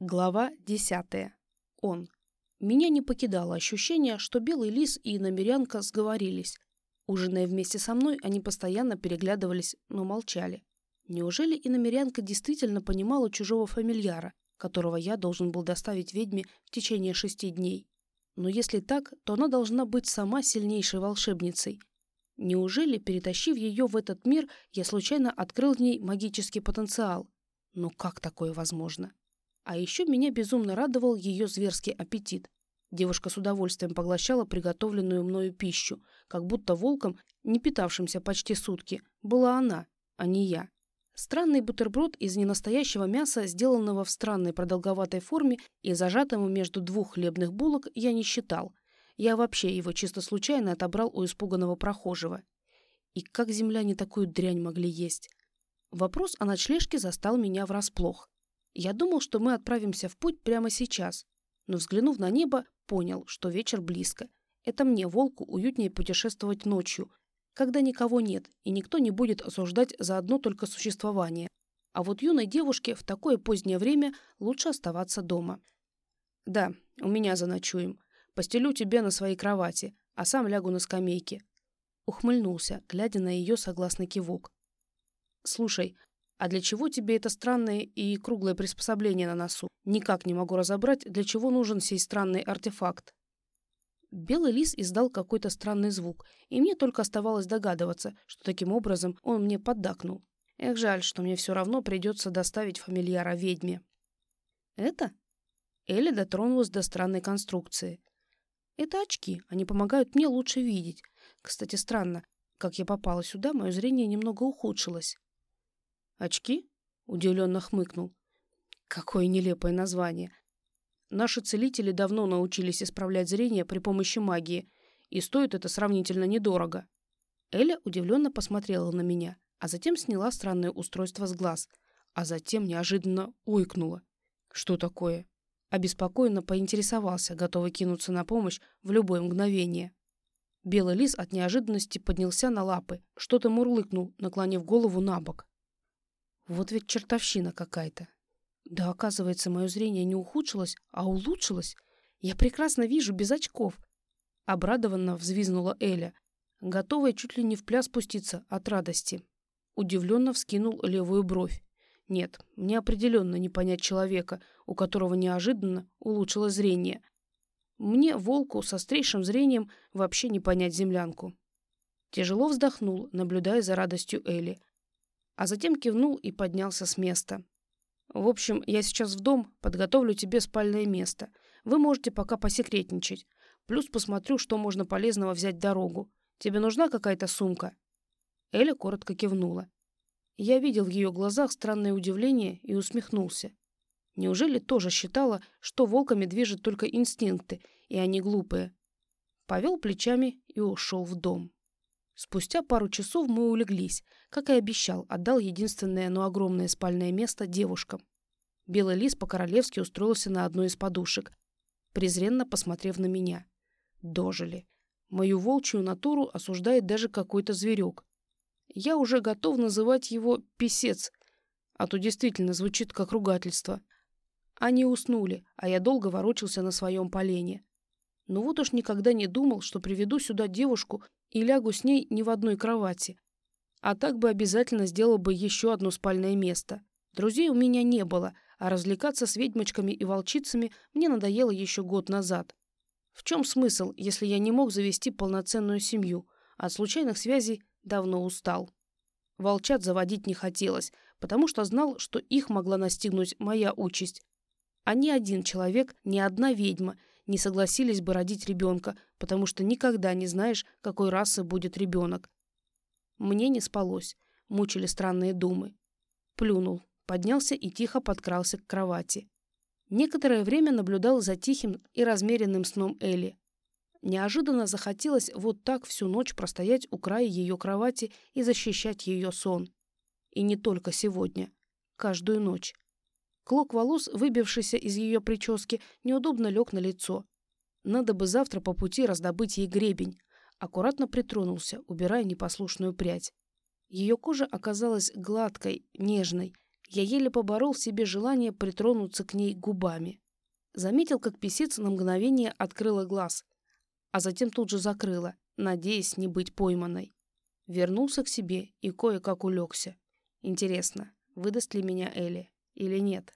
Глава десятая. Он. Меня не покидало ощущение, что Белый Лис и Намерянка сговорились. Ужиная вместе со мной, они постоянно переглядывались, но молчали. Неужели и Намерянка действительно понимала чужого фамильяра, которого я должен был доставить ведьме в течение шести дней? Но если так, то она должна быть сама сильнейшей волшебницей. Неужели, перетащив ее в этот мир, я случайно открыл в ней магический потенциал? Но как такое возможно? А еще меня безумно радовал ее зверский аппетит. Девушка с удовольствием поглощала приготовленную мною пищу, как будто волком, не питавшимся почти сутки, была она, а не я. Странный бутерброд из ненастоящего мяса, сделанного в странной продолговатой форме и зажатому между двух хлебных булок, я не считал. Я вообще его чисто случайно отобрал у испуганного прохожего. И как земляне такую дрянь могли есть? Вопрос о ночлежке застал меня врасплох. Я думал, что мы отправимся в путь прямо сейчас, но, взглянув на небо, понял, что вечер близко. Это мне, волку, уютнее путешествовать ночью, когда никого нет, и никто не будет осуждать за одно только существование. А вот юной девушке в такое позднее время лучше оставаться дома. «Да, у меня заночуем. Постелю тебе на своей кровати, а сам лягу на скамейке». Ухмыльнулся, глядя на ее согласный кивок. «Слушай, а для чего тебе это странное и круглое приспособление на носу? Никак не могу разобрать, для чего нужен сей странный артефакт. Белый лис издал какой-то странный звук, и мне только оставалось догадываться, что таким образом он мне поддакнул. Эх, жаль, что мне все равно придется доставить фамильяра ведьме. Это? Элли дотронулась до странной конструкции. Это очки, они помогают мне лучше видеть. Кстати, странно, как я попала сюда, мое зрение немного ухудшилось. «Очки?» — удивленно хмыкнул. «Какое нелепое название. Наши целители давно научились исправлять зрение при помощи магии, и стоит это сравнительно недорого». Эля удивленно посмотрела на меня, а затем сняла странное устройство с глаз, а затем неожиданно ойкнула. «Что такое?» Обеспокоенно поинтересовался, готовый кинуться на помощь в любое мгновение. Белый лис от неожиданности поднялся на лапы, что-то мурлыкнул, наклонив голову на бок. Вот ведь чертовщина какая-то. Да, оказывается, мое зрение не ухудшилось, а улучшилось. Я прекрасно вижу без очков. Обрадованно взвизнула Эля, готовая чуть ли не в пляс спуститься от радости. Удивленно вскинул левую бровь. Нет, мне определенно не понять человека, у которого неожиданно улучшилось зрение. Мне, волку, со острейшим зрением, вообще не понять землянку. Тяжело вздохнул, наблюдая за радостью Эли а затем кивнул и поднялся с места. «В общем, я сейчас в дом, подготовлю тебе спальное место. Вы можете пока посекретничать. Плюс посмотрю, что можно полезного взять дорогу. Тебе нужна какая-то сумка?» Эля коротко кивнула. Я видел в ее глазах странное удивление и усмехнулся. Неужели тоже считала, что волками движет только инстинкты, и они глупые? Повел плечами и ушел в дом. Спустя пару часов мы улеглись. Как и обещал, отдал единственное, но огромное спальное место девушкам. Белый лис по-королевски устроился на одной из подушек, презренно посмотрев на меня. Дожили. Мою волчью натуру осуждает даже какой-то зверек. Я уже готов называть его «писец», а то действительно звучит как ругательство. Они уснули, а я долго ворочался на своем полене. Но вот уж никогда не думал, что приведу сюда девушку и лягу с ней не в одной кровати. А так бы обязательно сделал бы еще одно спальное место. Друзей у меня не было, а развлекаться с ведьмочками и волчицами мне надоело еще год назад. В чем смысл, если я не мог завести полноценную семью, от случайных связей давно устал? Волчат заводить не хотелось, потому что знал, что их могла настигнуть моя участь. А ни один человек, ни одна ведьма не согласились бы родить ребенка, потому что никогда не знаешь, какой расы будет ребенок. Мне не спалось, мучили странные думы. Плюнул, поднялся и тихо подкрался к кровати. Некоторое время наблюдал за тихим и размеренным сном Элли. Неожиданно захотелось вот так всю ночь простоять у края ее кровати и защищать ее сон. И не только сегодня. Каждую ночь. Клок волос, выбившийся из ее прически, неудобно лег на лицо. Надо бы завтра по пути раздобыть ей гребень. Аккуратно притронулся, убирая непослушную прядь. Ее кожа оказалась гладкой, нежной. Я еле поборол в себе желание притронуться к ней губами. Заметил, как писец на мгновение открыла глаз, а затем тут же закрыла, надеясь не быть пойманной. Вернулся к себе и кое-как улегся. Интересно, выдаст ли меня Элли или нет?